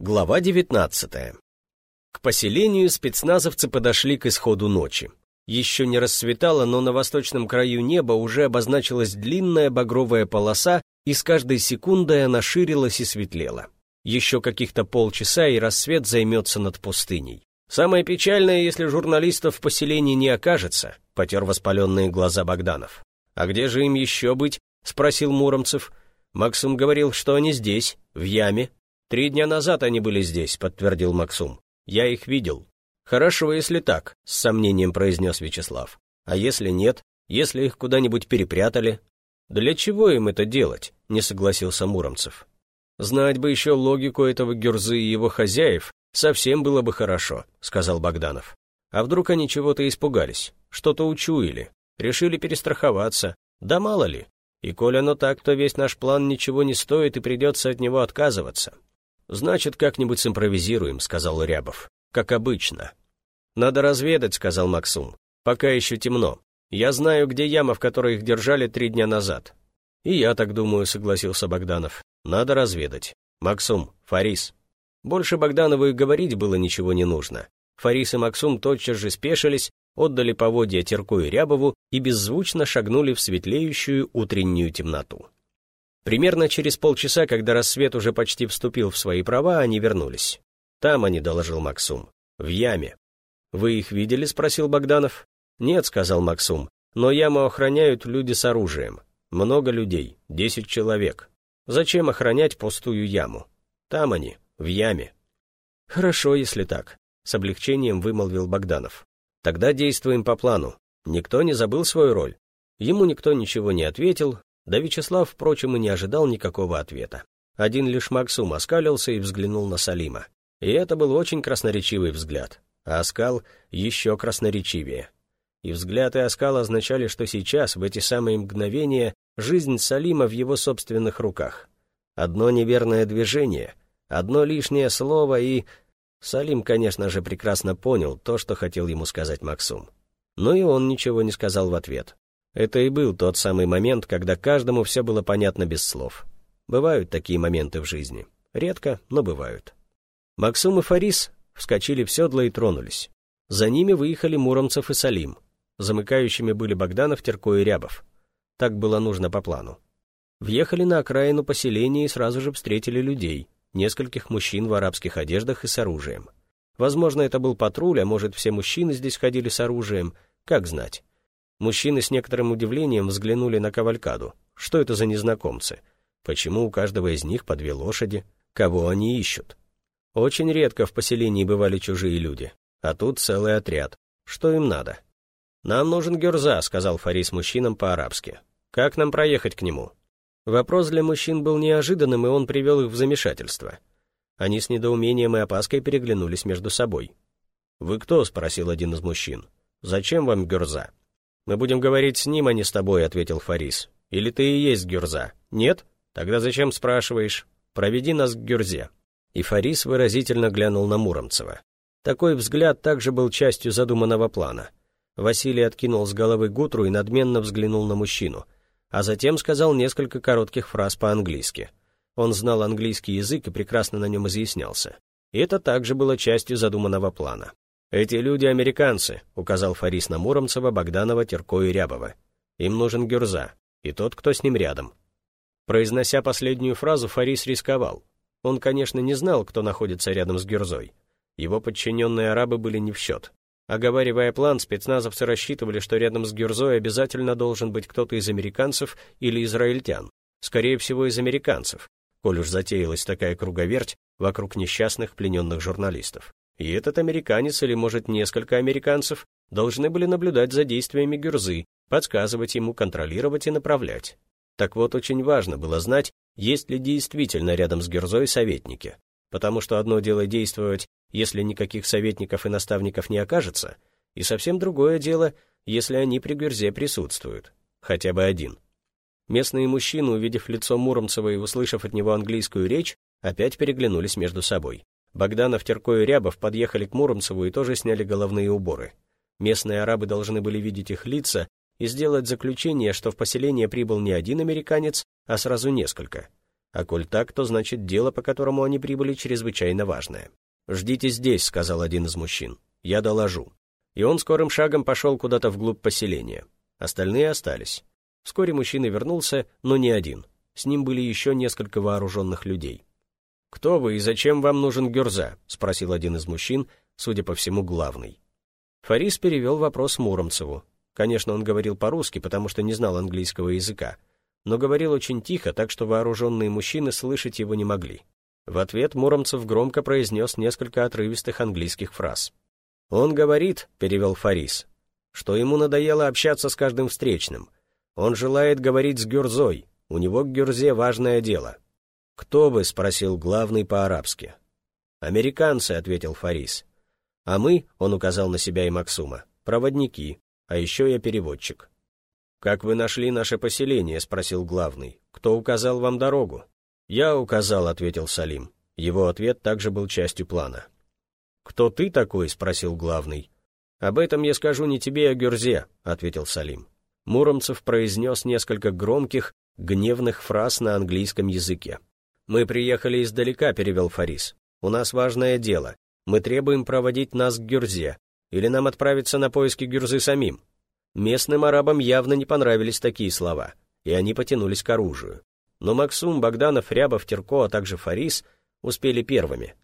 Глава 19. К поселению спецназовцы подошли к исходу ночи. Еще не рассветало, но на восточном краю неба уже обозначилась длинная багровая полоса, и с каждой секундой она ширилась и светлела. Еще каких-то полчаса, и рассвет займется над пустыней. Самое печальное, если журналистов в поселении не окажется, потер воспаленные глаза Богданов. А где же им еще быть? спросил Муромцев. Максим говорил, что они здесь, в яме, «Три дня назад они были здесь», — подтвердил Максум. «Я их видел». «Хорошо, если так», — с сомнением произнес Вячеслав. «А если нет? Если их куда-нибудь перепрятали?» «Для чего им это делать?» — не согласился Муромцев. «Знать бы еще логику этого Гюрзы и его хозяев, совсем было бы хорошо», — сказал Богданов. «А вдруг они чего-то испугались, что-то учуяли, решили перестраховаться, да мало ли. И коль оно так, то весь наш план ничего не стоит и придется от него отказываться. «Значит, как-нибудь симпровизируем», — сказал Рябов. «Как обычно». «Надо разведать», — сказал Максум. «Пока еще темно. Я знаю, где яма, в которой их держали три дня назад». «И я так думаю», — согласился Богданов. «Надо разведать. Максум, Фарис». Больше Богданову и говорить было ничего не нужно. Фарис и Максум тотчас же спешились, отдали поводья Терку и Рябову и беззвучно шагнули в светлеющую утреннюю темноту. Примерно через полчаса, когда рассвет уже почти вступил в свои права, они вернулись. Там они, доложил Максум. В яме. «Вы их видели?» — спросил Богданов. «Нет», — сказал Максум. «Но яму охраняют люди с оружием. Много людей, десять человек. Зачем охранять пустую яму? Там они, в яме». «Хорошо, если так», — с облегчением вымолвил Богданов. «Тогда действуем по плану. Никто не забыл свою роль». Ему никто ничего не ответил, да Вячеслав, впрочем, и не ожидал никакого ответа. Один лишь Максум оскалился и взглянул на Салима. И это был очень красноречивый взгляд, а оскал еще красноречивее. И взгляд и оскал означали, что сейчас, в эти самые мгновения, жизнь Салима в его собственных руках. Одно неверное движение, одно лишнее слово и... Салим, конечно же, прекрасно понял то, что хотел ему сказать Максум. Но и он ничего не сказал в ответ. Это и был тот самый момент, когда каждому все было понятно без слов. Бывают такие моменты в жизни. Редко, но бывают. Максум и Фарис вскочили в седло и тронулись. За ними выехали Муромцев и Салим. Замыкающими были Богданов, Терко и Рябов. Так было нужно по плану. Въехали на окраину поселения и сразу же встретили людей, нескольких мужчин в арабских одеждах и с оружием. Возможно, это был патруль, а может, все мужчины здесь ходили с оружием, как знать. Мужчины с некоторым удивлением взглянули на кавалькаду. Что это за незнакомцы? Почему у каждого из них по две лошади? Кого они ищут? Очень редко в поселении бывали чужие люди. А тут целый отряд. Что им надо? «Нам нужен Гюрза», — сказал Фарис мужчинам по-арабски. «Как нам проехать к нему?» Вопрос для мужчин был неожиданным, и он привел их в замешательство. Они с недоумением и опаской переглянулись между собой. «Вы кто?» — спросил один из мужчин. «Зачем вам Гюрза?» «Мы будем говорить с ним, а не с тобой», — ответил Фарис. «Или ты и есть Гюрза?» «Нет? Тогда зачем спрашиваешь? Проведи нас к Гюрзе». И Фарис выразительно глянул на Муромцева. Такой взгляд также был частью задуманного плана. Василий откинул с головы гутру и надменно взглянул на мужчину, а затем сказал несколько коротких фраз по-английски. Он знал английский язык и прекрасно на нем изъяснялся. И это также было частью задуманного плана. «Эти люди американцы», — указал Фарис на Муромцева, Богданова, Терко и Рябова. «Им нужен Гюрза, и тот, кто с ним рядом». Произнося последнюю фразу, Фарис рисковал. Он, конечно, не знал, кто находится рядом с Гюрзой. Его подчиненные арабы были не в счет. Оговаривая план, спецназовцы рассчитывали, что рядом с Гюрзой обязательно должен быть кто-то из американцев или израильтян. Скорее всего, из американцев, коль уж затеялась такая круговерть вокруг несчастных плененных журналистов. И этот американец или, может, несколько американцев должны были наблюдать за действиями Гюрзы, подсказывать ему, контролировать и направлять. Так вот, очень важно было знать, есть ли действительно рядом с Гюрзой советники. Потому что одно дело действовать, если никаких советников и наставников не окажется, и совсем другое дело, если они при Гюрзе присутствуют. Хотя бы один. Местные мужчины, увидев лицо Муромцева и услышав от него английскую речь, опять переглянулись между собой. Богданов, Терко и Рябов подъехали к Муромцеву и тоже сняли головные уборы. Местные арабы должны были видеть их лица и сделать заключение, что в поселение прибыл не один американец, а сразу несколько. А коль так, то значит дело, по которому они прибыли, чрезвычайно важное. «Ждите здесь», — сказал один из мужчин. «Я доложу». И он скорым шагом пошел куда-то вглубь поселения. Остальные остались. Вскоре мужчина вернулся, но не один. С ним были еще несколько вооруженных людей. «Кто вы и зачем вам нужен Гюрза?» — спросил один из мужчин, судя по всему, главный. Фарис перевел вопрос Муромцеву. Конечно, он говорил по-русски, потому что не знал английского языка, но говорил очень тихо, так что вооруженные мужчины слышать его не могли. В ответ Муромцев громко произнес несколько отрывистых английских фраз. «Он говорит», — перевел Фарис, — «что ему надоело общаться с каждым встречным. Он желает говорить с Гюрзой, у него к Гюрзе важное дело». «Кто вы?» — спросил главный по-арабски. «Американцы», — ответил Фарис. «А мы», — он указал на себя и Максума, — «проводники, а еще я переводчик». «Как вы нашли наше поселение?» — спросил главный. «Кто указал вам дорогу?» «Я указал», — ответил Салим. Его ответ также был частью плана. «Кто ты такой?» — спросил главный. «Об этом я скажу не тебе, а Гюрзе», — ответил Салим. Муромцев произнес несколько громких, гневных фраз на английском языке. «Мы приехали издалека», — перевел Фарис. «У нас важное дело. Мы требуем проводить нас к Гюрзе. Или нам отправиться на поиски Гюрзы самим». Местным арабам явно не понравились такие слова, и они потянулись к оружию. Но Максум, Богданов, Рябов, Терко, а также Фарис успели первыми.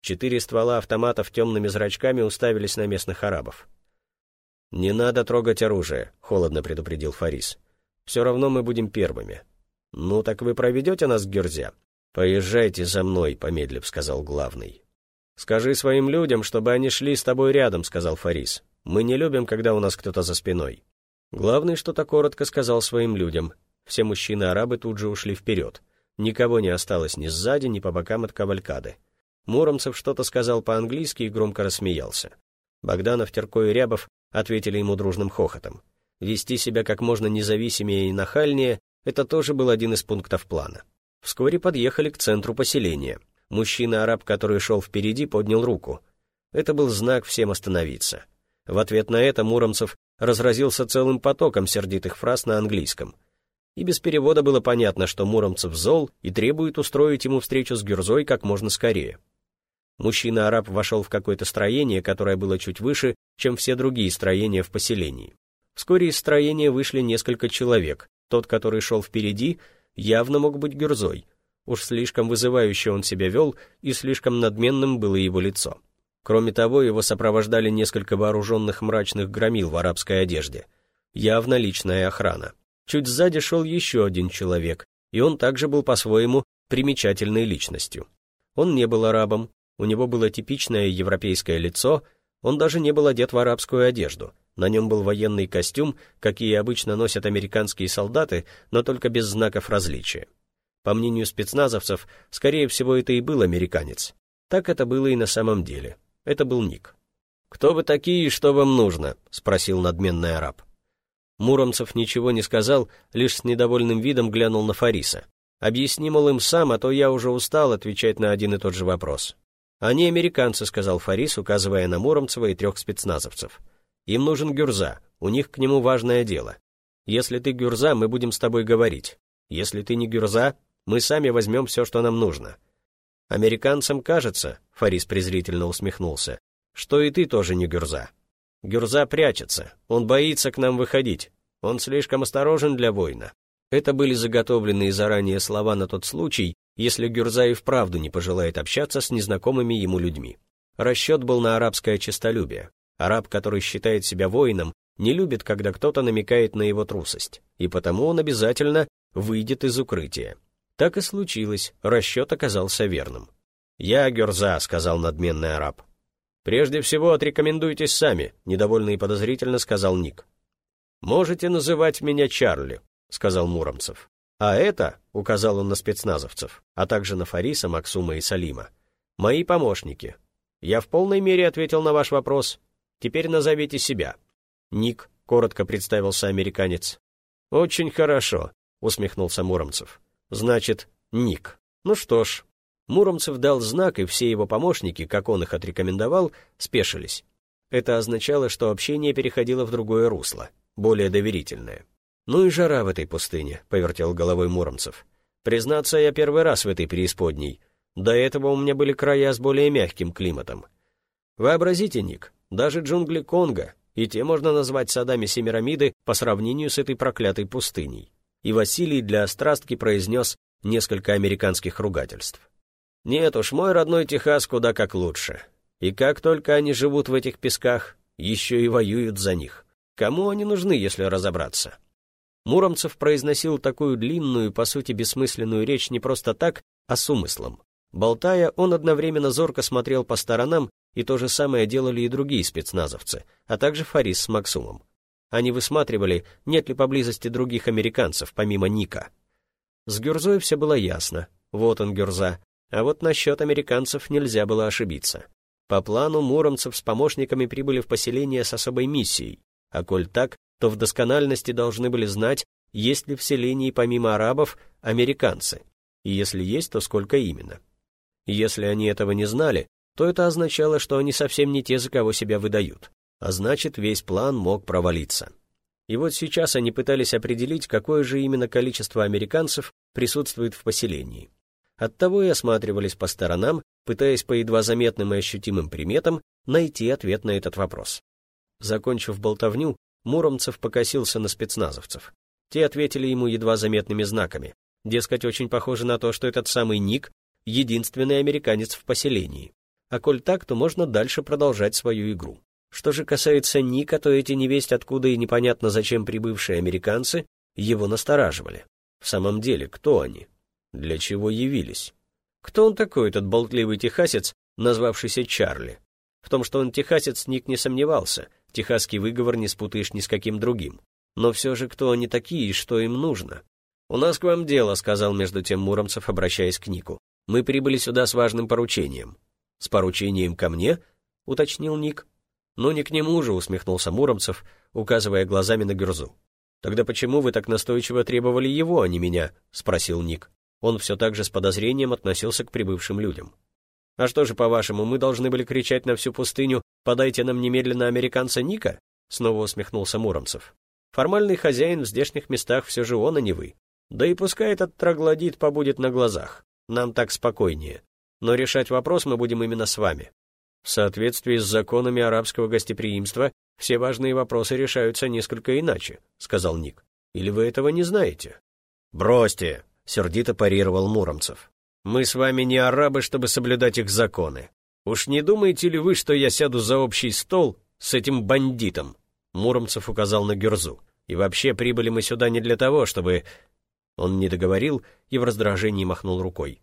Четыре ствола автоматов темными зрачками уставились на местных арабов. «Не надо трогать оружие», — холодно предупредил Фарис. «Все равно мы будем первыми». «Ну так вы проведете нас к Герзе?» «Поезжайте за мной», — помедлив сказал главный. «Скажи своим людям, чтобы они шли с тобой рядом», — сказал Фарис. «Мы не любим, когда у нас кто-то за спиной». Главный что-то коротко сказал своим людям. Все мужчины-арабы тут же ушли вперед. Никого не осталось ни сзади, ни по бокам от кавалькады. Муромцев что-то сказал по-английски и громко рассмеялся. Богданов, Терко и Рябов ответили ему дружным хохотом. Вести себя как можно независимее и нахальнее — это тоже был один из пунктов плана. Вскоре подъехали к центру поселения. Мужчина-араб, который шел впереди, поднял руку. Это был знак всем остановиться. В ответ на это Муромцев разразился целым потоком сердитых фраз на английском. И без перевода было понятно, что Муромцев зол и требует устроить ему встречу с Гюрзой как можно скорее. Мужчина-араб вошел в какое-то строение, которое было чуть выше, чем все другие строения в поселении. Вскоре из строения вышли несколько человек. Тот, который шел впереди, явно мог быть Гюрзой. Уж слишком вызывающе он себя вел, и слишком надменным было его лицо. Кроме того, его сопровождали несколько вооруженных мрачных громил в арабской одежде. Явно личная охрана. Чуть сзади шел еще один человек, и он также был по-своему примечательной личностью. Он не был арабом, у него было типичное европейское лицо, он даже не был одет в арабскую одежду — на нем был военный костюм, какие обычно носят американские солдаты, но только без знаков различия. По мнению спецназовцев, скорее всего, это и был американец. Так это было и на самом деле. Это был Ник. «Кто вы такие и что вам нужно?» — спросил надменный араб. Муромцев ничего не сказал, лишь с недовольным видом глянул на Фариса. «Объясни, мол, им сам, а то я уже устал отвечать на один и тот же вопрос». «Они американцы», — сказал Фарис, указывая на Муромцева и трех спецназовцев. Им нужен Гюрза, у них к нему важное дело. Если ты Гюрза, мы будем с тобой говорить. Если ты не Гюрза, мы сами возьмем все, что нам нужно. Американцам кажется, Фарис презрительно усмехнулся, что и ты тоже не Гюрза. Гюрза прячется, он боится к нам выходить, он слишком осторожен для воина. Это были заготовленные заранее слова на тот случай, если Гюрза и вправду не пожелает общаться с незнакомыми ему людьми. Расчет был на арабское честолюбие. Араб, который считает себя воином, не любит, когда кто-то намекает на его трусость, и потому он обязательно выйдет из укрытия. Так и случилось, расчет оказался верным. «Я Герза», — сказал надменный араб. «Прежде всего отрекомендуйтесь сами», — недовольно и подозрительно сказал Ник. «Можете называть меня Чарли», — сказал Муромцев. «А это», — указал он на спецназовцев, а также на Фариса, Максума и Салима, — «мои помощники. Я в полной мере ответил на ваш вопрос. Теперь назовите себя». «Ник», — коротко представился американец. «Очень хорошо», — усмехнулся Муромцев. «Значит, Ник. Ну что ж». Муромцев дал знак, и все его помощники, как он их отрекомендовал, спешились. Это означало, что общение переходило в другое русло, более доверительное. «Ну и жара в этой пустыне», — повертел головой Муромцев. Признаться, я первый раз в этой преисподней. До этого у меня были края с более мягким климатом. Вообразите, Ник, даже джунгли Конго, и те можно назвать садами Семирамиды по сравнению с этой проклятой пустыней. И Василий для острастки произнес несколько американских ругательств. Нет уж, мой родной Техас куда как лучше. И как только они живут в этих песках, еще и воюют за них. Кому они нужны, если разобраться? Муромцев произносил такую длинную, по сути бессмысленную речь не просто так, а с умыслом. Болтая, он одновременно зорко смотрел по сторонам, и то же самое делали и другие спецназовцы, а также Фарис с Максумом. Они высматривали, нет ли поблизости других американцев, помимо Ника. С Гюрзой все было ясно. Вот он, Гюрза. А вот насчет американцев нельзя было ошибиться. По плану муромцев с помощниками прибыли в поселение с особой миссией, а коль так, то в доскональности должны были знать, есть ли в селении помимо арабов американцы, и если есть, то сколько именно. Если они этого не знали, то это означало, что они совсем не те, за кого себя выдают, а значит, весь план мог провалиться. И вот сейчас они пытались определить, какое же именно количество американцев присутствует в поселении. Оттого и осматривались по сторонам, пытаясь по едва заметным и ощутимым приметам найти ответ на этот вопрос. Закончив болтовню, Муромцев покосился на спецназовцев. Те ответили ему едва заметными знаками. Дескать, очень похоже на то, что этот самый Ник — единственный американец в поселении. А коль так, то можно дальше продолжать свою игру. Что же касается Ника, то эти невесть откуда и непонятно зачем прибывшие американцы его настораживали. В самом деле, кто они? Для чего явились? Кто он такой, этот болтливый техасец, назвавшийся Чарли? В том, что он техасец, Ник не сомневался, техасский выговор не спутаешь ни с каким другим. Но все же кто они такие и что им нужно? «У нас к вам дело», — сказал между тем Муромцев, обращаясь к Нику. «Мы прибыли сюда с важным поручением». «С поручением ко мне?» — уточнил Ник. «Ну, не к нему же», — усмехнулся Муромцев, указывая глазами на Гюрзу. «Тогда почему вы так настойчиво требовали его, а не меня?» — спросил Ник. Он все так же с подозрением относился к прибывшим людям. «А что же, по-вашему, мы должны были кричать на всю пустыню «Подайте нам немедленно американца Ника»?» Снова усмехнулся Муромцев. «Формальный хозяин в здешних местах все же он, а не вы. Да и пускай этот троглодит побудет на глазах. Нам так спокойнее. Но решать вопрос мы будем именно с вами. В соответствии с законами арабского гостеприимства все важные вопросы решаются несколько иначе», — сказал Ник. «Или вы этого не знаете?» «Бросьте!» — сердито парировал Муромцев. Мы с вами не арабы, чтобы соблюдать их законы. Уж не думаете ли вы, что я сяду за общий стол с этим бандитом?» Муромцев указал на Гюрзу. «И вообще прибыли мы сюда не для того, чтобы...» Он не договорил и в раздражении махнул рукой.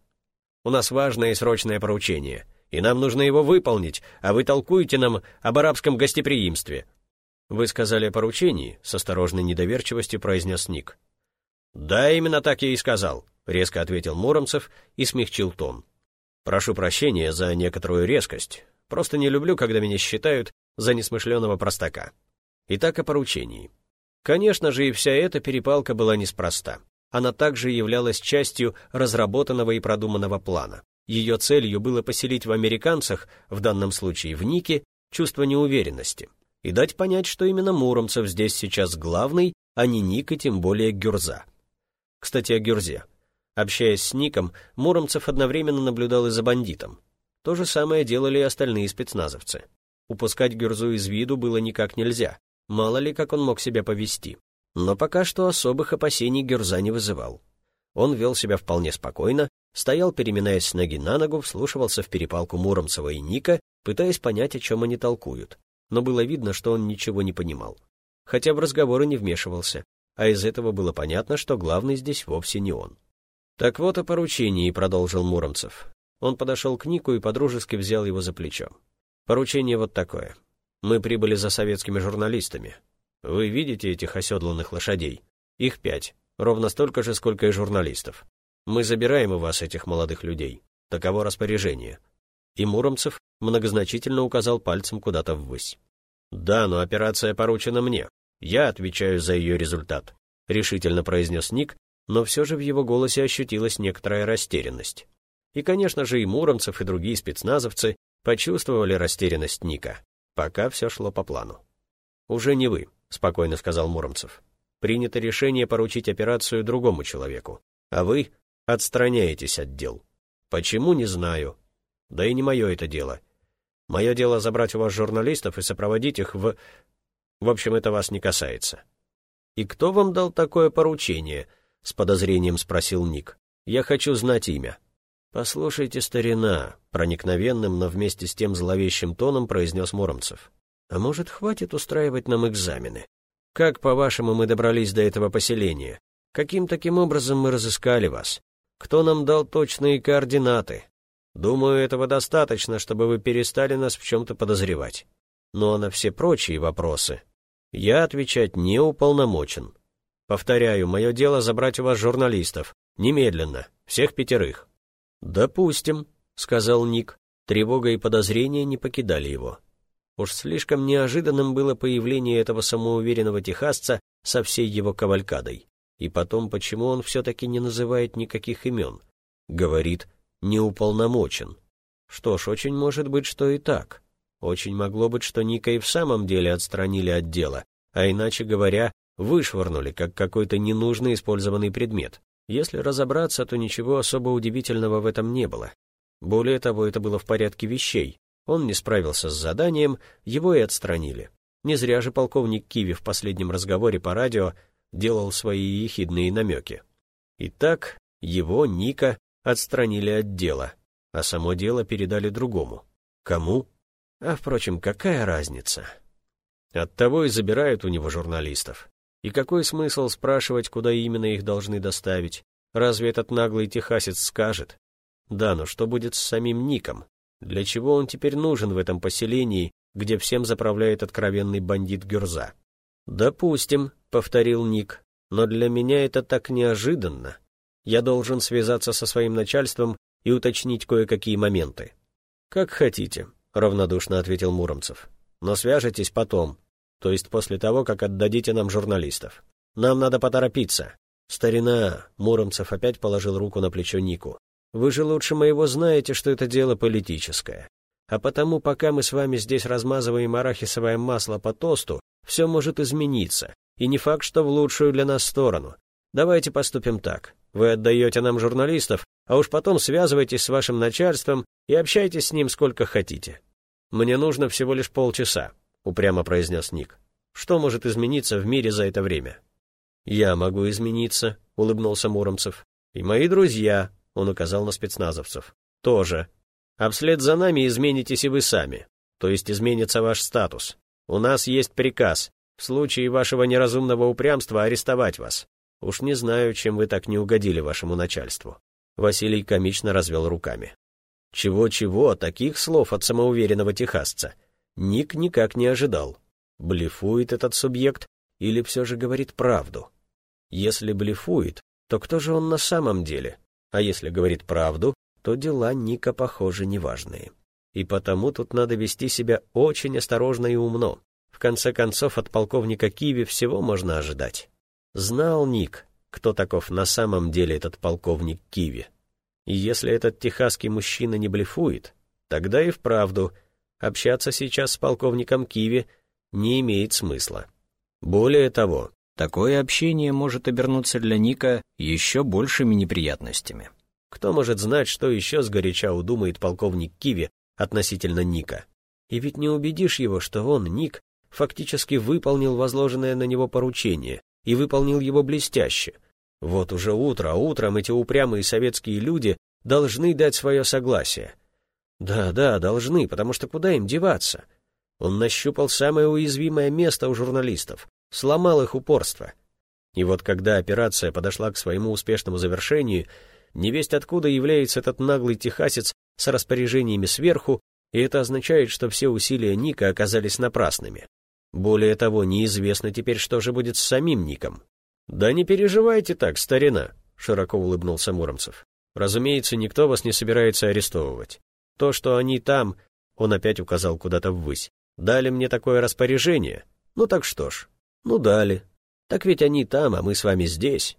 «У нас важное и срочное поручение, и нам нужно его выполнить, а вы толкуете нам об арабском гостеприимстве». «Вы сказали о поручении?» — с осторожной недоверчивостью произнес Ник. «Да, именно так я и сказал. — резко ответил Муромцев и смягчил тон. «Прошу прощения за некоторую резкость. Просто не люблю, когда меня считают за несмышленого простака. Итак, о поручении. Конечно же, и вся эта перепалка была неспроста. Она также являлась частью разработанного и продуманного плана. Ее целью было поселить в американцах, в данном случае в Нике, чувство неуверенности и дать понять, что именно Муромцев здесь сейчас главный, а не Ник и тем более Гюрза. Кстати, о Гюрзе. Общаясь с Ником, Муромцев одновременно наблюдал и за бандитом. То же самое делали и остальные спецназовцы. Упускать Гюрзу из виду было никак нельзя, мало ли как он мог себя повести. Но пока что особых опасений Гюрза не вызывал. Он вел себя вполне спокойно, стоял, переминаясь с ноги на ногу, вслушивался в перепалку Муромцева и Ника, пытаясь понять, о чем они толкуют. Но было видно, что он ничего не понимал. Хотя в разговоры не вмешивался, а из этого было понятно, что главный здесь вовсе не он. «Так вот о поручении», — продолжил Муромцев. Он подошел к Нику и подружески взял его за плечо. «Поручение вот такое. Мы прибыли за советскими журналистами. Вы видите этих оседланных лошадей? Их пять, ровно столько же, сколько и журналистов. Мы забираем у вас этих молодых людей. Таково распоряжение». И Муромцев многозначительно указал пальцем куда-то ввысь. «Да, но операция поручена мне. Я отвечаю за ее результат», — решительно произнес Ник, но все же в его голосе ощутилась некоторая растерянность. И, конечно же, и Муромцев, и другие спецназовцы почувствовали растерянность Ника, пока все шло по плану. «Уже не вы», — спокойно сказал Муромцев. «Принято решение поручить операцию другому человеку, а вы отстраняетесь от дел. Почему, не знаю. Да и не мое это дело. Мое дело забрать у вас журналистов и сопроводить их в... В общем, это вас не касается. «И кто вам дал такое поручение?» — с подозрением спросил Ник. «Я хочу знать имя». «Послушайте, старина», — проникновенным, но вместе с тем зловещим тоном произнес Муромцев. «А может, хватит устраивать нам экзамены? Как, по-вашему, мы добрались до этого поселения? Каким таким образом мы разыскали вас? Кто нам дал точные координаты? Думаю, этого достаточно, чтобы вы перестали нас в чем-то подозревать. Но на все прочие вопросы я отвечать не уполномочен. Повторяю, мое дело забрать у вас журналистов. Немедленно. Всех пятерых. «Допустим», — сказал Ник. Тревога и подозрения не покидали его. Уж слишком неожиданным было появление этого самоуверенного техасца со всей его кавалькадой. И потом, почему он все-таки не называет никаких имен? Говорит, не уполномочен. Что ж, очень может быть, что и так. Очень могло быть, что Ника и в самом деле отстранили от дела, а иначе говоря, вышвырнули, как какой-то ненужный использованный предмет. Если разобраться, то ничего особо удивительного в этом не было. Более того, это было в порядке вещей. Он не справился с заданием, его и отстранили. Не зря же полковник Киви в последнем разговоре по радио делал свои ехидные намеки. Итак, его, Ника, отстранили от дела, а само дело передали другому. Кому? А, впрочем, какая разница? Оттого и забирают у него журналистов. И какой смысл спрашивать, куда именно их должны доставить? Разве этот наглый техасец скажет? Да, но что будет с самим Ником? Для чего он теперь нужен в этом поселении, где всем заправляет откровенный бандит Гюрза? «Допустим», — повторил Ник, — «но для меня это так неожиданно. Я должен связаться со своим начальством и уточнить кое-какие моменты». «Как хотите», — равнодушно ответил Муромцев. «Но свяжетесь потом, то есть после того, как отдадите нам журналистов. Нам надо поторопиться. Старина, Муромцев опять положил руку на плечо Нику. Вы же лучше моего знаете, что это дело политическое. А потому, пока мы с вами здесь размазываем арахисовое масло по тосту, все может измениться, и не факт, что в лучшую для нас сторону. Давайте поступим так. Вы отдаете нам журналистов, а уж потом связывайтесь с вашим начальством и общайтесь с ним сколько хотите. Мне нужно всего лишь полчаса. — упрямо произнес Ник. «Что может измениться в мире за это время?» «Я могу измениться», — улыбнулся Муромцев. «И мои друзья», — он указал на спецназовцев, — «тоже. А вслед за нами изменитесь и вы сами, то есть изменится ваш статус. У нас есть приказ, в случае вашего неразумного упрямства арестовать вас. Уж не знаю, чем вы так не угодили вашему начальству». Василий комично развел руками. Чего-чего, таких слов от самоуверенного техасца — Ник никак не ожидал. Блефует этот субъект или все же говорит правду? Если блефует, то кто же он на самом деле? А если говорит правду, то дела Ника, похоже, неважные. И потому тут надо вести себя очень осторожно и умно. В конце концов, от полковника Киви всего можно ожидать. Знал Ник, кто таков на самом деле этот полковник Киви. И если этот техасский мужчина не блефует, тогда и вправду общаться сейчас с полковником Киви не имеет смысла. Более того, такое общение может обернуться для Ника еще большими неприятностями. Кто может знать, что еще сгоряча удумает полковник Киви относительно Ника? И ведь не убедишь его, что он, Ник, фактически выполнил возложенное на него поручение и выполнил его блестяще. Вот уже утро, утром эти упрямые советские люди должны дать свое согласие. Да, да, должны, потому что куда им деваться? Он нащупал самое уязвимое место у журналистов, сломал их упорство. И вот когда операция подошла к своему успешному завершению, невесть откуда является этот наглый техасец с распоряжениями сверху, и это означает, что все усилия Ника оказались напрасными. Более того, неизвестно теперь, что же будет с самим Ником. «Да не переживайте так, старина», — широко улыбнулся Муромцев. «Разумеется, никто вас не собирается арестовывать. То, что они там, он опять указал куда-то ввысь, дали мне такое распоряжение. Ну так что ж, ну дали. Так ведь они там, а мы с вами здесь.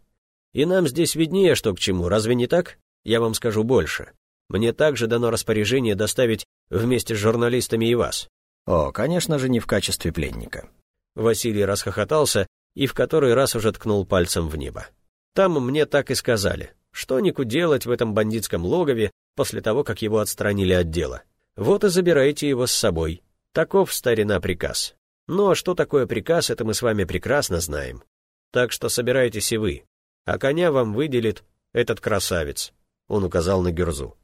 И нам здесь виднее, что к чему, разве не так? Я вам скажу больше. Мне также дано распоряжение доставить вместе с журналистами и вас. О, конечно же, не в качестве пленника. Василий расхохотался и в который раз уже ткнул пальцем в небо. Там мне так и сказали. Что Нику делать в этом бандитском логове после того, как его отстранили от дела? Вот и забирайте его с собой. Таков старина приказ. А что такое приказ, это мы с вами прекрасно знаем. Так что собирайтесь и вы. А коня вам выделит этот красавец. Он указал на Гюрзу.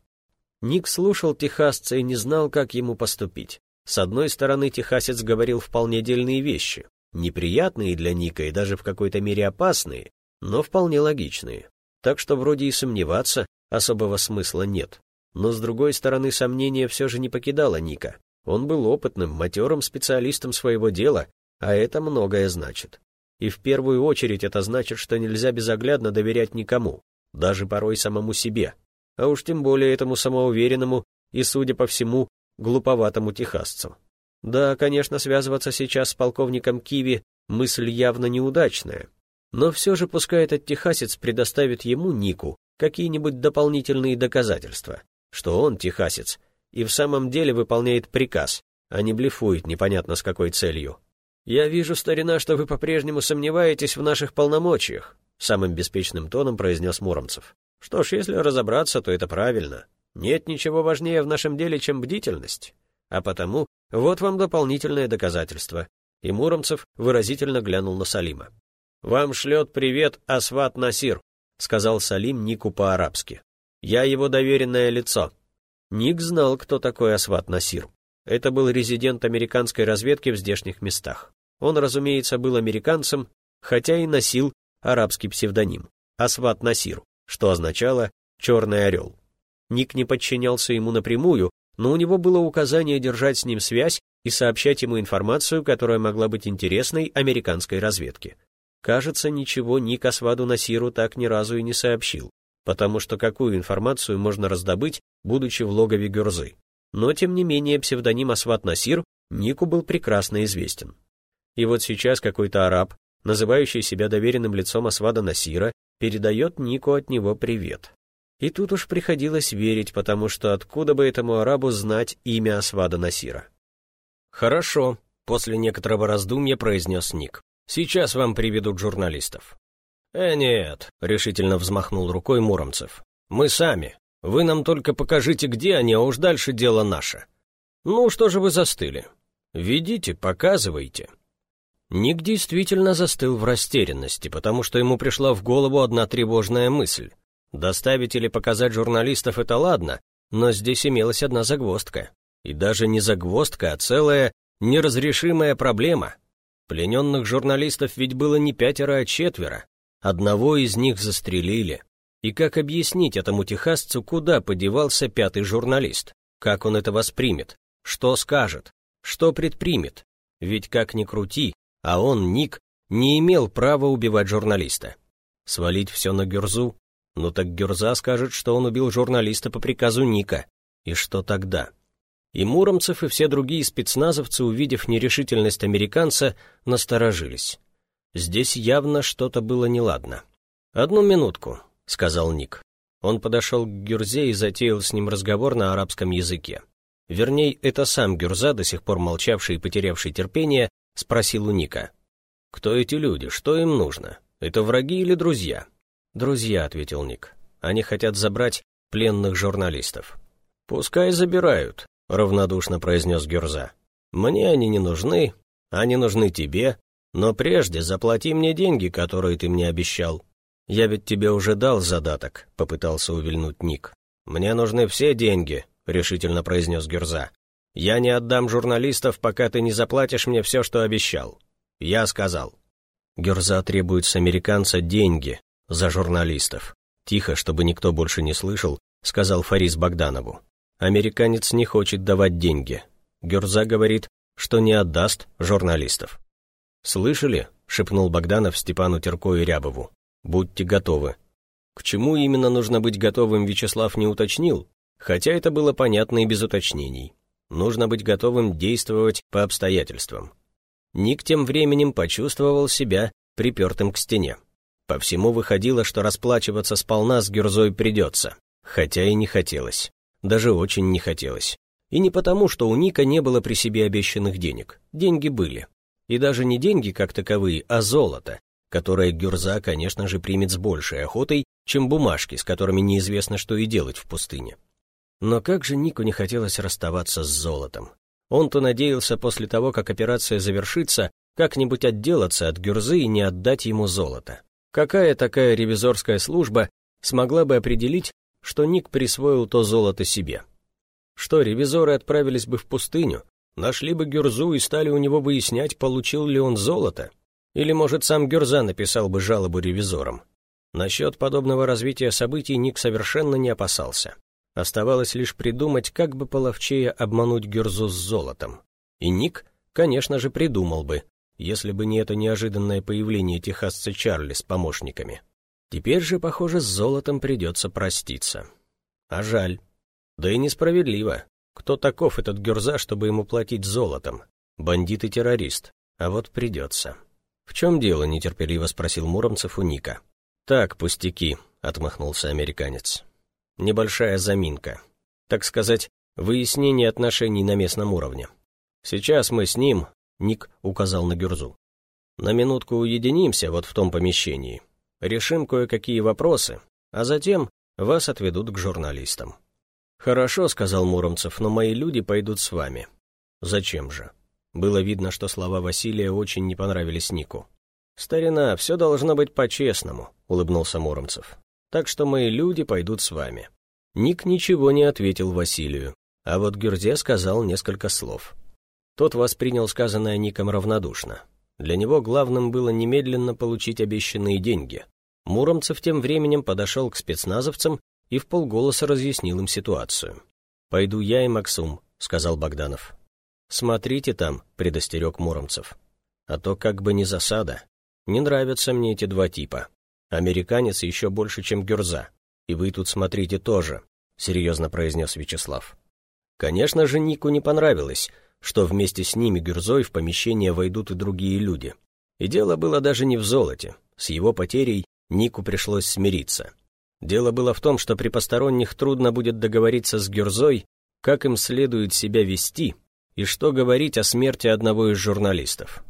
Ник слушал техасца и не знал, как ему поступить. С одной стороны, техасец говорил вполне дельные вещи, неприятные для Ника и даже в какой-то мере опасные, но вполне логичные. Так что вроде и сомневаться особого смысла нет. Но с другой стороны, сомнение все же не покидало Ника. Он был опытным, матерым специалистом своего дела, а это многое значит. И в первую очередь это значит, что нельзя безоглядно доверять никому, даже порой самому себе, а уж тем более этому самоуверенному и, судя по всему, глуповатому техасцу. Да, конечно, связываться сейчас с полковником Киви мысль явно неудачная, но все же пускай этот техасец предоставит ему, Нику, какие-нибудь дополнительные доказательства, что он, техасец, и в самом деле выполняет приказ, а не блефует непонятно с какой целью. «Я вижу, старина, что вы по-прежнему сомневаетесь в наших полномочиях», самым беспечным тоном произнес Муромцев. «Что ж, если разобраться, то это правильно. Нет ничего важнее в нашем деле, чем бдительность. А потому вот вам дополнительное доказательство». И Муромцев выразительно глянул на Салима. «Вам шлет привет Асват Насир», — сказал Салим Нику по-арабски. «Я его доверенное лицо». Ник знал, кто такой Асват Насир. Это был резидент американской разведки в здешних местах. Он, разумеется, был американцем, хотя и носил арабский псевдоним — Асват Насир, что означало «черный орел». Ник не подчинялся ему напрямую, но у него было указание держать с ним связь и сообщать ему информацию, которая могла быть интересной американской разведке. Кажется, ничего Ник Асваду Насиру так ни разу и не сообщил, потому что какую информацию можно раздобыть, будучи в логове Гюрзы. Но, тем не менее, псевдоним Асват Насир Нику был прекрасно известен. И вот сейчас какой-то араб, называющий себя доверенным лицом Асвада Насира, передает Нику от него привет. И тут уж приходилось верить, потому что откуда бы этому арабу знать имя Асвада Насира? «Хорошо», — после некоторого раздумья произнес Ник. Сейчас вам приведут журналистов». «Э, нет», — решительно взмахнул рукой Муромцев. «Мы сами. Вы нам только покажите, где они, а уж дальше дело наше». «Ну, что же вы застыли? Ведите, показывайте». Ник действительно застыл в растерянности, потому что ему пришла в голову одна тревожная мысль. Доставить или показать журналистов — это ладно, но здесь имелась одна загвоздка. И даже не загвоздка, а целая неразрешимая проблема — Плененных журналистов ведь было не пятеро, а четверо. Одного из них застрелили. И как объяснить этому техасцу, куда подевался пятый журналист? Как он это воспримет? Что скажет? Что предпримет? Ведь как ни крути, а он, Ник, не имел права убивать журналиста. Свалить все на Гюрзу? Ну так Гюрза скажет, что он убил журналиста по приказу Ника. И что тогда? И Муромцев, и все другие спецназовцы, увидев нерешительность американца, насторожились. Здесь явно что-то было неладно. «Одну минутку», — сказал Ник. Он подошел к Гюрзе и затеял с ним разговор на арабском языке. Вернее, это сам Гюрза, до сих пор молчавший и потерявший терпение, спросил у Ника. «Кто эти люди? Что им нужно? Это враги или друзья?» «Друзья», — ответил Ник. «Они хотят забрать пленных журналистов». «Пускай забирают», — равнодушно произнес Гюрза. «Мне они не нужны, они нужны тебе, но прежде заплати мне деньги, которые ты мне обещал». «Я ведь тебе уже дал задаток», — попытался увильнуть Ник. «Мне нужны все деньги», — решительно произнес Гюрза. «Я не отдам журналистов, пока ты не заплатишь мне все, что обещал». Я сказал. Гюрза требует с американца деньги за журналистов. Тихо, чтобы никто больше не слышал, сказал Фарис Богданову. Американец не хочет давать деньги. Гюрза говорит, что не отдаст журналистов. «Слышали?» — шепнул Богданов Степану Терко и Рябову. «Будьте готовы». К чему именно нужно быть готовым, Вячеслав не уточнил, хотя это было понятно и без уточнений. Нужно быть готовым действовать по обстоятельствам. Ник тем временем почувствовал себя припертым к стене. По всему выходило, что расплачиваться сполна с Гюрзой придется, хотя и не хотелось даже очень не хотелось. И не потому, что у Ника не было при себе обещанных денег. Деньги были. И даже не деньги как таковые, а золото, которое Гюрза, конечно же, примет с большей охотой, чем бумажки, с которыми неизвестно, что и делать в пустыне. Но как же Нику не хотелось расставаться с золотом. Он-то надеялся после того, как операция завершится, как-нибудь отделаться от Гюрзы и не отдать ему золото. Какая такая ревизорская служба смогла бы определить, что Ник присвоил то золото себе? Что, ревизоры отправились бы в пустыню, нашли бы Гюрзу и стали у него выяснять, получил ли он золото? Или, может, сам Гюрза написал бы жалобу ревизорам? Насчет подобного развития событий Ник совершенно не опасался. Оставалось лишь придумать, как бы половчее обмануть Гюрзу с золотом. И Ник, конечно же, придумал бы, если бы не это неожиданное появление техасца Чарли с помощниками. Теперь же, похоже, с золотом придется проститься. А жаль. Да и несправедливо. Кто таков этот Гюрза, чтобы ему платить золотом? Бандит и террорист. А вот придется. «В чем дело?» — нетерпеливо спросил Муромцев у Ника. «Так, пустяки», — отмахнулся американец. «Небольшая заминка. Так сказать, выяснение отношений на местном уровне. Сейчас мы с ним, Ник указал на Гюрзу. «На минутку уединимся вот в том помещении. Решим кое-какие вопросы, а затем вас отведут к журналистам». «Хорошо», — сказал Муромцев, — «но мои люди пойдут с вами». «Зачем же?» Было видно, что слова Василия очень не понравились Нику. «Старина, все должно быть по-честному», — улыбнулся Муромцев. «Так что мои люди пойдут с вами». Ник ничего не ответил Василию, а вот Гюрзе сказал несколько слов. Тот воспринял сказанное Ником равнодушно. Для него главным было немедленно получить обещанные деньги. Муромцев тем временем подошел к спецназовцам и в полголоса разъяснил им ситуацию. «Пойду я и Максум», — сказал Богданов. «Смотрите там», — предостерег Муромцев. «А то как бы не засада. Не нравятся мне эти два типа. Американец еще больше, чем Гюрза. И вы тут смотрите тоже», — серьезно произнес Вячеслав. Конечно же, Нику не понравилось, что вместе с ними Гюрзой в помещение войдут и другие люди. И дело было даже не в золоте. С его потерей Нику пришлось смириться. Дело было в том, что при посторонних трудно будет договориться с Гюрзой, как им следует себя вести и что говорить о смерти одного из журналистов.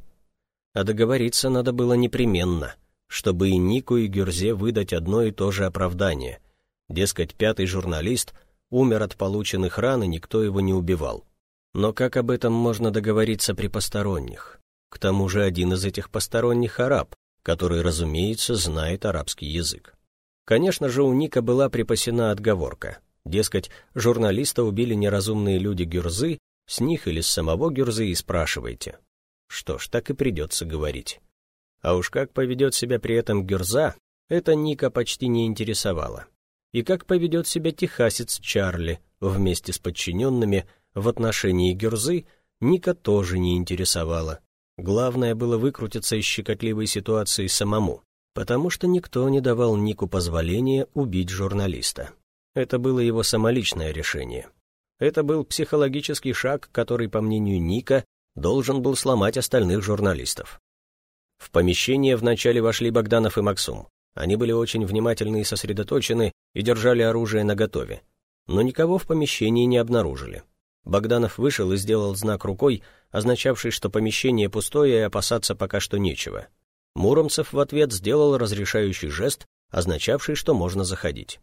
А договориться надо было непременно, чтобы и Нику, и Гюрзе выдать одно и то же оправдание. Дескать, пятый журналист умер от полученных ран, и никто его не убивал. Но как об этом можно договориться при посторонних? К тому же один из этих посторонних араб, который, разумеется, знает арабский язык. Конечно же, у Ника была припасена отговорка. Дескать, журналиста убили неразумные люди Гюрзы, с них или с самого Гюрзы и спрашивайте. Что ж, так и придется говорить. А уж как поведет себя при этом Гюрза, это Ника почти не интересовало. И как поведет себя техасец Чарли вместе с подчиненными, в отношении Гюрзы Ника тоже не интересовало. Главное было выкрутиться из щекотливой ситуации самому, потому что никто не давал Нику позволения убить журналиста. Это было его самоличное решение. Это был психологический шаг, который, по мнению Ника, должен был сломать остальных журналистов. В помещение вначале вошли Богданов и Максум. Они были очень внимательны и сосредоточены и держали оружие наготове. Но никого в помещении не обнаружили. Богданов вышел и сделал знак рукой, означавший, что помещение пустое и опасаться пока что нечего. Муромцев в ответ сделал разрешающий жест, означавший, что можно заходить.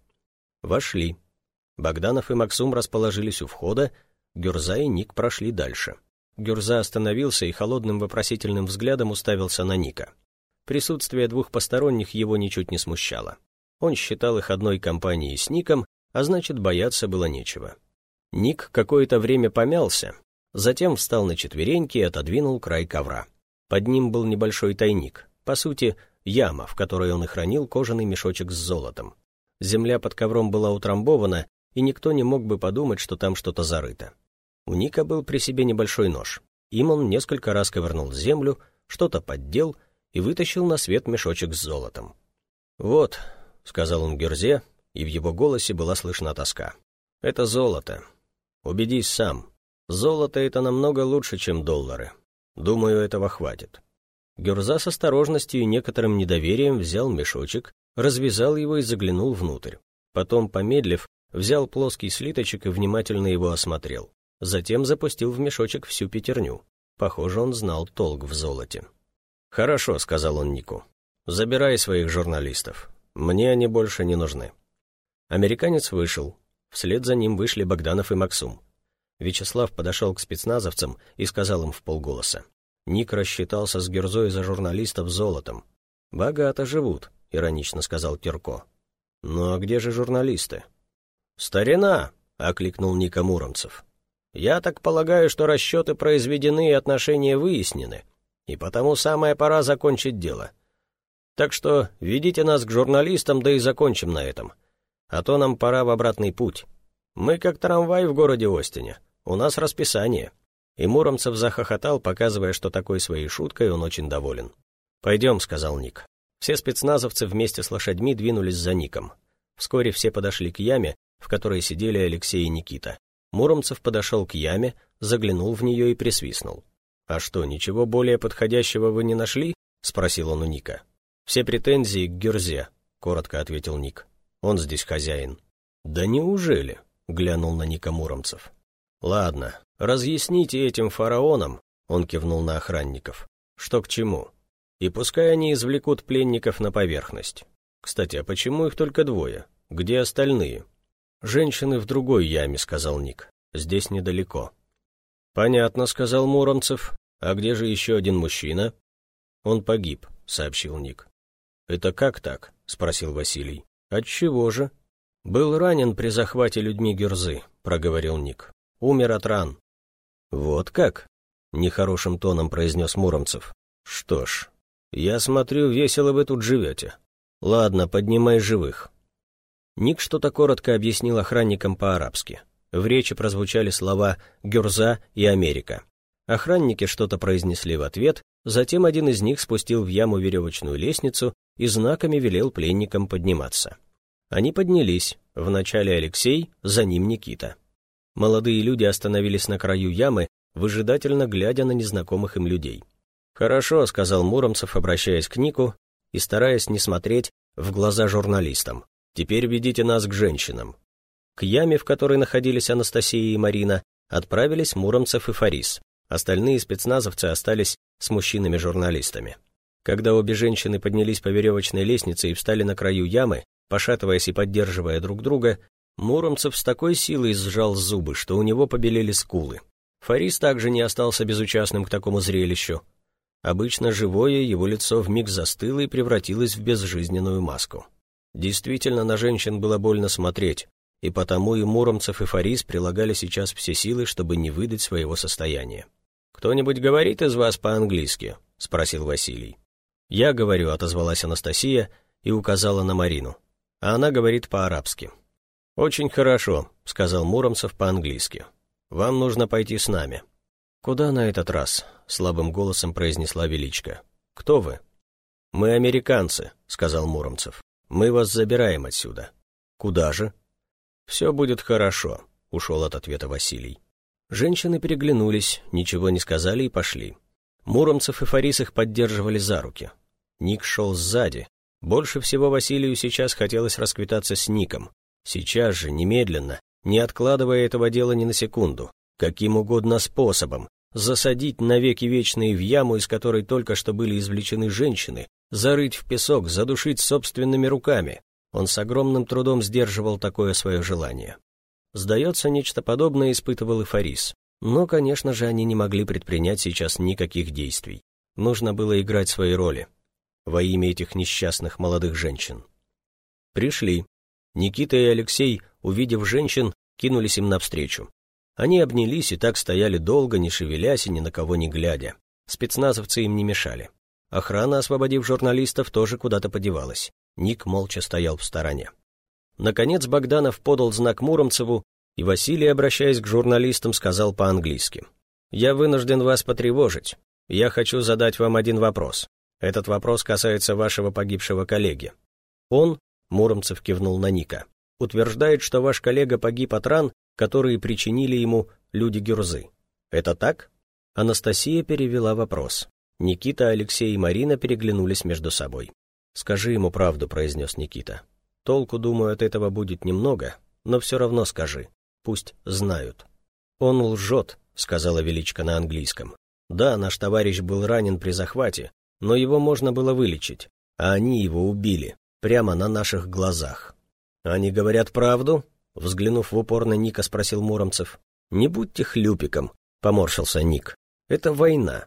Вошли. Богданов и Максум расположились у входа, Гюрза и Ник прошли дальше. Гюрза остановился и холодным вопросительным взглядом уставился на Ника. Присутствие двух посторонних его ничуть не смущало. Он считал их одной компанией с Ником, а значит, бояться было нечего. Ник какое-то время помялся, затем встал на четвереньки и отодвинул край ковра. Под ним был небольшой тайник, по сути, яма, в которой он и хранил кожаный мешочек с золотом. Земля под ковром была утрамбована, и никто не мог бы подумать, что там что-то зарыто. У Ника был при себе небольшой нож. Им он несколько раз ковырнул землю, что-то поддел и вытащил на свет мешочек с золотом. «Вот», — сказал он Герзе, и в его голосе была слышна тоска. «Это золото. Убедись сам. Золото — это намного лучше, чем доллары. Думаю, этого хватит». Гюрза с осторожностью и некоторым недоверием взял мешочек, развязал его и заглянул внутрь. Потом, помедлив, взял плоский слиточек и внимательно его осмотрел. Затем запустил в мешочек всю пятерню. Похоже, он знал толк в золоте. «Хорошо», — сказал он Нику. «Забирай своих журналистов. Мне они больше не нужны». Американец вышел. Вслед за ним вышли Богданов и Максум. Вячеслав подошел к спецназовцам и сказал им в полголоса. Ник рассчитался с Герзой за журналистов золотом. «Богато живут», — иронично сказал Терко. «Ну а где же журналисты?» «Старина!» — окликнул Ника Муромцев. «Я так полагаю, что расчеты произведены и отношения выяснены, и потому самая пора закончить дело. Так что ведите нас к журналистам, да и закончим на этом. А то нам пора в обратный путь. Мы как трамвай в городе Остине. У нас расписание». И Муромцев захохотал, показывая, что такой своей шуткой он очень доволен. «Пойдем», — сказал Ник. Все спецназовцы вместе с лошадьми двинулись за Ником. Вскоре все подошли к яме, в которой сидели Алексей и Никита. Муромцев подошел к яме, заглянул в нее и присвистнул. «А что, ничего более подходящего вы не нашли?» — спросил он у Ника. «Все претензии к Герзе», — коротко ответил Ник. «Он здесь хозяин». «Да неужели?» — глянул на Ника Муромцев. «Ладно, разъясните этим фараонам», — он кивнул на охранников, — «что к чему. И пускай они извлекут пленников на поверхность. Кстати, а почему их только двое? Где остальные?» «Женщины в другой яме», — сказал Ник. «Здесь недалеко». «Понятно», — сказал Муромцев. «А где же еще один мужчина?» «Он погиб», — сообщил Ник. «Это как так?» — спросил Василий. «Отчего же?» «Был ранен при захвате людьми Герзы», — проговорил Ник. «Умер от ран». «Вот как?» — нехорошим тоном произнес Муромцев. «Что ж, я смотрю, весело вы тут живете. Ладно, поднимай живых». Ник что-то коротко объяснил охранникам по-арабски. В речи прозвучали слова «Гюрза» и «Америка». Охранники что-то произнесли в ответ, затем один из них спустил в яму веревочную лестницу и знаками велел пленникам подниматься. Они поднялись, вначале Алексей, за ним Никита. Молодые люди остановились на краю ямы, выжидательно глядя на незнакомых им людей. «Хорошо», — сказал Муромцев, обращаясь к Нику и стараясь не смотреть в глаза журналистам. «Теперь ведите нас к женщинам». К яме, в которой находились Анастасия и Марина, отправились Муромцев и Фарис. Остальные спецназовцы остались с мужчинами-журналистами. Когда обе женщины поднялись по веревочной лестнице и встали на краю ямы, Пошатываясь и поддерживая друг друга, Муромцев с такой силой сжал зубы, что у него побелели скулы. Фарис также не остался безучастным к такому зрелищу. Обычно живое его лицо вмиг застыло и превратилось в безжизненную маску. Действительно, на женщин было больно смотреть, и потому и Муромцев, и Фарис прилагали сейчас все силы, чтобы не выдать своего состояния. «Кто-нибудь говорит из вас по-английски?» — спросил Василий. «Я говорю», — отозвалась Анастасия и указала на Марину а она говорит по-арабски. «Очень хорошо», — сказал Муромцев по-английски. «Вам нужно пойти с нами». «Куда на этот раз?» — слабым голосом произнесла Величка. «Кто вы?» «Мы американцы», — сказал Муромцев. «Мы вас забираем отсюда». «Куда же?» «Все будет хорошо», — ушел от ответа Василий. Женщины переглянулись, ничего не сказали и пошли. Муромцев и Фарис их поддерживали за руки. Ник шел сзади, больше всего Василию сейчас хотелось расквитаться с Ником. Сейчас же, немедленно, не откладывая этого дела ни на секунду, каким угодно способом, засадить навеки вечные в яму, из которой только что были извлечены женщины, зарыть в песок, задушить собственными руками. Он с огромным трудом сдерживал такое свое желание. Сдается, нечто подобное испытывал и Фарис. Но, конечно же, они не могли предпринять сейчас никаких действий. Нужно было играть свои роли во имя этих несчастных молодых женщин. Пришли. Никита и Алексей, увидев женщин, кинулись им навстречу. Они обнялись и так стояли долго, не шевелясь и ни на кого не глядя. Спецназовцы им не мешали. Охрана, освободив журналистов, тоже куда-то подевалась. Ник молча стоял в стороне. Наконец Богданов подал знак Муромцеву, и Василий, обращаясь к журналистам, сказал по-английски. «Я вынужден вас потревожить. Я хочу задать вам один вопрос. Этот вопрос касается вашего погибшего коллеги. Он, Муромцев кивнул на Ника, утверждает, что ваш коллега погиб от ран, которые причинили ему люди Гюрзы. Это так? Анастасия перевела вопрос. Никита, Алексей и Марина переглянулись между собой. «Скажи ему правду», — произнес Никита. «Толку, думаю, от этого будет немного, но все равно скажи. Пусть знают». «Он лжет», — сказала Величка на английском. «Да, наш товарищ был ранен при захвате, но его можно было вылечить, а они его убили, прямо на наших глазах. «Они говорят правду?» — взглянув в упор на Ника, спросил Муромцев. «Не будьте хлюпиком», — поморщился Ник. «Это война.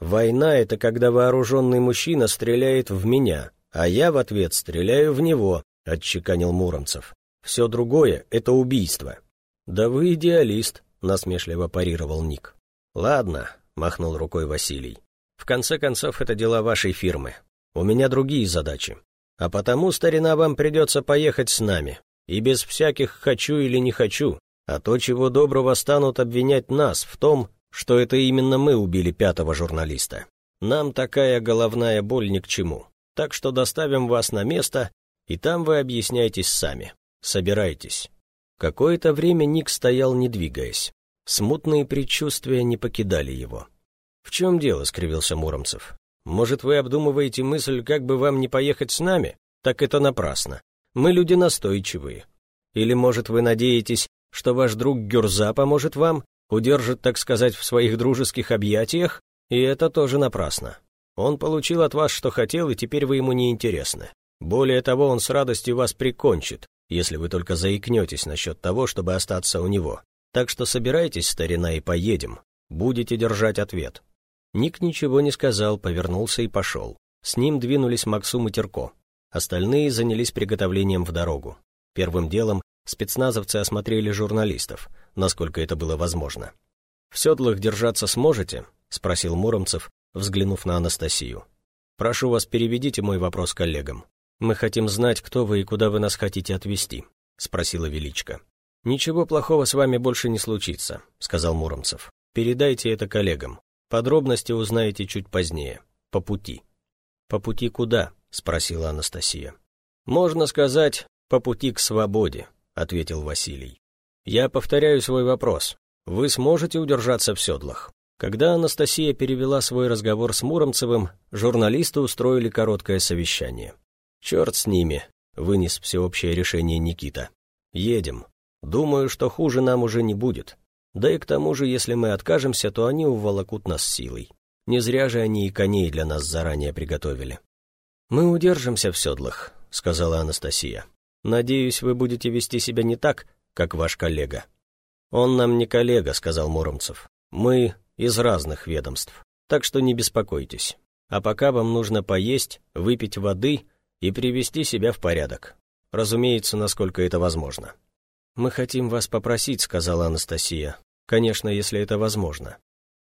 Война — это когда вооруженный мужчина стреляет в меня, а я в ответ стреляю в него», — отчеканил Муромцев. «Все другое — это убийство». «Да вы идеалист», — насмешливо парировал Ник. «Ладно», — махнул рукой Василий. «В конце концов, это дела вашей фирмы. У меня другие задачи. А потому, старина, вам придется поехать с нами. И без всяких «хочу» или «не хочу», а то, чего доброго станут обвинять нас в том, что это именно мы убили пятого журналиста. Нам такая головная боль ни к чему. Так что доставим вас на место, и там вы объясняйтесь сами. Собирайтесь». Какое-то время Ник стоял, не двигаясь. Смутные предчувствия не покидали его. «В чем дело?» — скривился Муромцев. «Может, вы обдумываете мысль, как бы вам не поехать с нами? Так это напрасно. Мы люди настойчивые. Или, может, вы надеетесь, что ваш друг Гюрза поможет вам, удержит, так сказать, в своих дружеских объятиях? И это тоже напрасно. Он получил от вас, что хотел, и теперь вы ему не интересны. Более того, он с радостью вас прикончит, если вы только заикнетесь насчет того, чтобы остаться у него. Так что собирайтесь, старина, и поедем. Будете держать ответ». Ник ничего не сказал, повернулся и пошел. С ним двинулись Максум и Терко. Остальные занялись приготовлением в дорогу. Первым делом спецназовцы осмотрели журналистов, насколько это было возможно. «В седлах держаться сможете?» — спросил Муромцев, взглянув на Анастасию. «Прошу вас, переведите мой вопрос коллегам. Мы хотим знать, кто вы и куда вы нас хотите отвезти», — спросила Величко. «Ничего плохого с вами больше не случится», — сказал Муромцев. «Передайте это коллегам. Подробности узнаете чуть позднее, по пути». «По пути куда?» — спросила Анастасия. «Можно сказать, по пути к свободе», — ответил Василий. «Я повторяю свой вопрос. Вы сможете удержаться в седлах?» Когда Анастасия перевела свой разговор с Муромцевым, журналисты устроили короткое совещание. «Черт с ними», — вынес всеобщее решение Никита. «Едем. Думаю, что хуже нам уже не будет. Да и к тому же, если мы откажемся, то они уволокут нас силой. Не зря же они и коней для нас заранее приготовили». «Мы удержимся в седлах», — сказала Анастасия. «Надеюсь, вы будете вести себя не так, как ваш коллега». «Он нам не коллега», — сказал Муромцев. «Мы из разных ведомств, так что не беспокойтесь. А пока вам нужно поесть, выпить воды и привести себя в порядок. Разумеется, насколько это возможно. «Мы хотим вас попросить», — сказала Анастасия. «Конечно, если это возможно».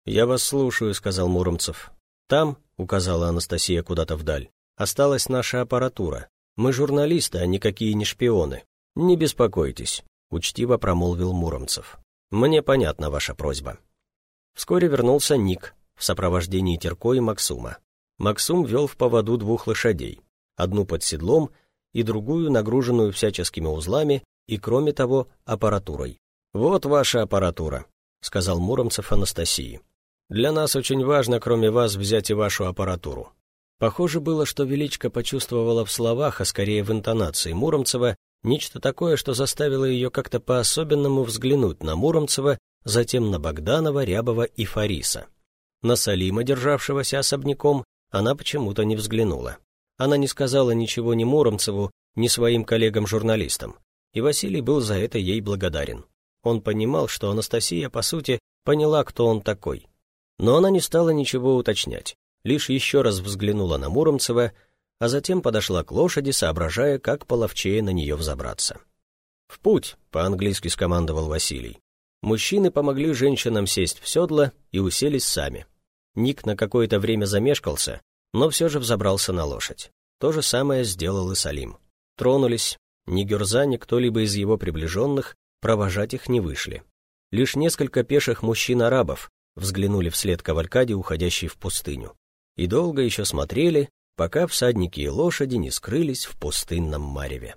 «Я вас слушаю», — сказал Муромцев. «Там», — указала Анастасия куда-то вдаль, — «осталась наша аппаратура. Мы журналисты, а никакие не шпионы. Не беспокойтесь», — учтиво промолвил Муромцев. «Мне понятна ваша просьба». Вскоре вернулся Ник в сопровождении Терко и Максума. Максум вел в поводу двух лошадей одну под седлом и другую нагруженную всяческими узлами и, кроме того, аппаратурой. «Вот ваша аппаратура», — сказал Муромцев Анастасии. «Для нас очень важно, кроме вас, взять и вашу аппаратуру». Похоже было, что Величко почувствовала в словах, а скорее в интонации Муромцева, нечто такое, что заставило ее как-то по-особенному взглянуть на Муромцева, затем на Богданова, Рябова и Фариса. На Салима, державшегося особняком, она почему-то не взглянула. Она не сказала ничего ни Муромцеву, ни своим коллегам-журналистам, и Василий был за это ей благодарен. Он понимал, что Анастасия, по сути, поняла, кто он такой. Но она не стала ничего уточнять, лишь еще раз взглянула на Муромцева, а затем подошла к лошади, соображая, как половчее на нее взобраться. «В путь!» — по-английски скомандовал Василий. Мужчины помогли женщинам сесть в седло и уселись сами. Ник на какое-то время замешкался, но все же взобрался на лошадь. То же самое сделал и Салим. Тронулись, ни Гюрза, ни кто-либо из его приближенных провожать их не вышли. Лишь несколько пеших мужчин-арабов взглянули вслед кавалькаде, уходящей в пустыню. И долго еще смотрели, пока всадники и лошади не скрылись в пустынном мареве.